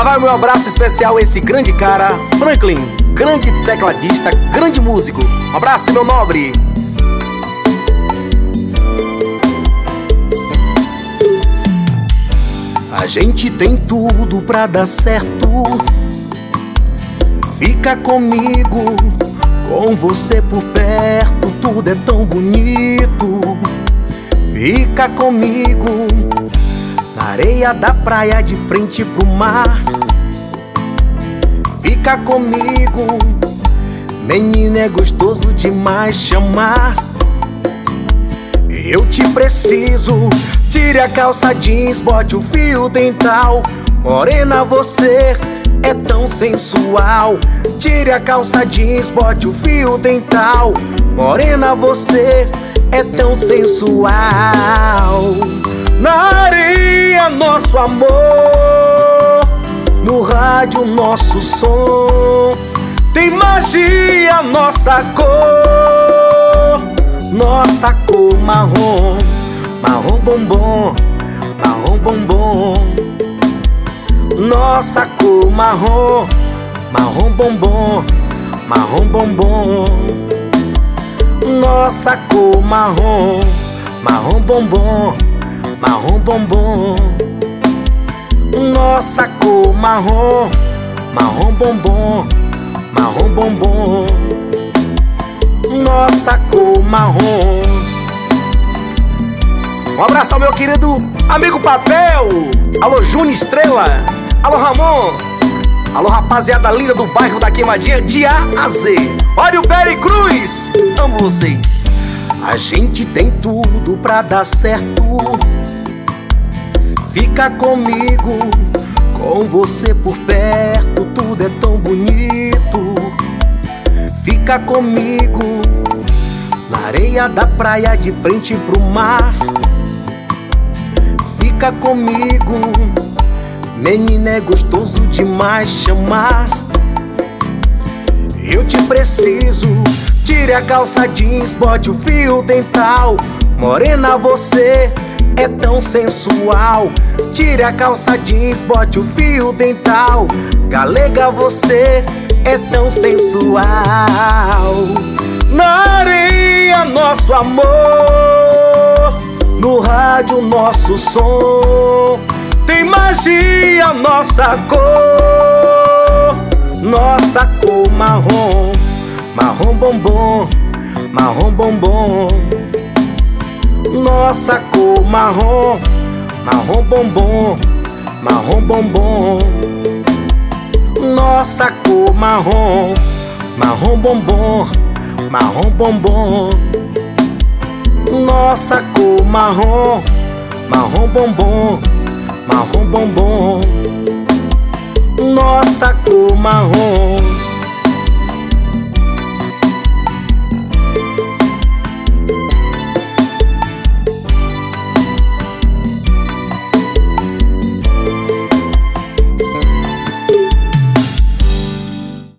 Lá vai meu abraço especial a esse grande cara, Franklin, grande tecladista, grande músico. Um abraço, meu nobre. A gente tem tudo pra dar certo. Fica comigo, com você por perto, tudo é tão bonito. Fica comigo, areia da praia de frente pro mar. Fica comigo, menina é gostoso demais chamar. Eu te preciso, tire a calça jeans, bote o fio dental. Morena, você é tão sensual. Tire a calça jeans, bote o fio dental. Morena, você é tão sensual. Na areia, nosso amor. No rádio, nosso som. Tem magia, nossa cor. Nossa cor marrom, marrom bombom, marrom bombom. Nossa cor marrom, marrom bombom, marrom bombom. Nossa cor marrom, marrom bombom, marrom bombom. Nossa cor marrom, marrom bombom, marrom bombom. Nossa cor marrom. Um abraço ao meu querido amigo Papel. Alô, Júnior Estrela. Alô, Ramon. Alô, rapaziada linda do bairro da Queimadinha, de A a Z. Olha o Peri Cruz. Amo vocês. A gente tem tudo pra dar certo. Fica comigo, com você por perto, tudo é tão bonito. Fica comigo, na areia da praia de frente pro mar. Fica comigo, menina é gostoso demais chamar. Eu te preciso, tire a calça jeans, bote o fio dental. Morena, você é tão sensual. Tire a calça jeans, bote o fio dental. Galega, você é tão sensual. Na areia, nosso amor. No rádio, nosso som. Tem magia, nossa cor. Nossa cor marrom, marrom bombom, marrom bombom. Nossa marrom, marrom bombom, marrom bombom. Nossa cor marrom, marrom bombom, marrom bombom. Nossa cor marrom, marrom bombom, marrom bombom. Nossa cor marrom.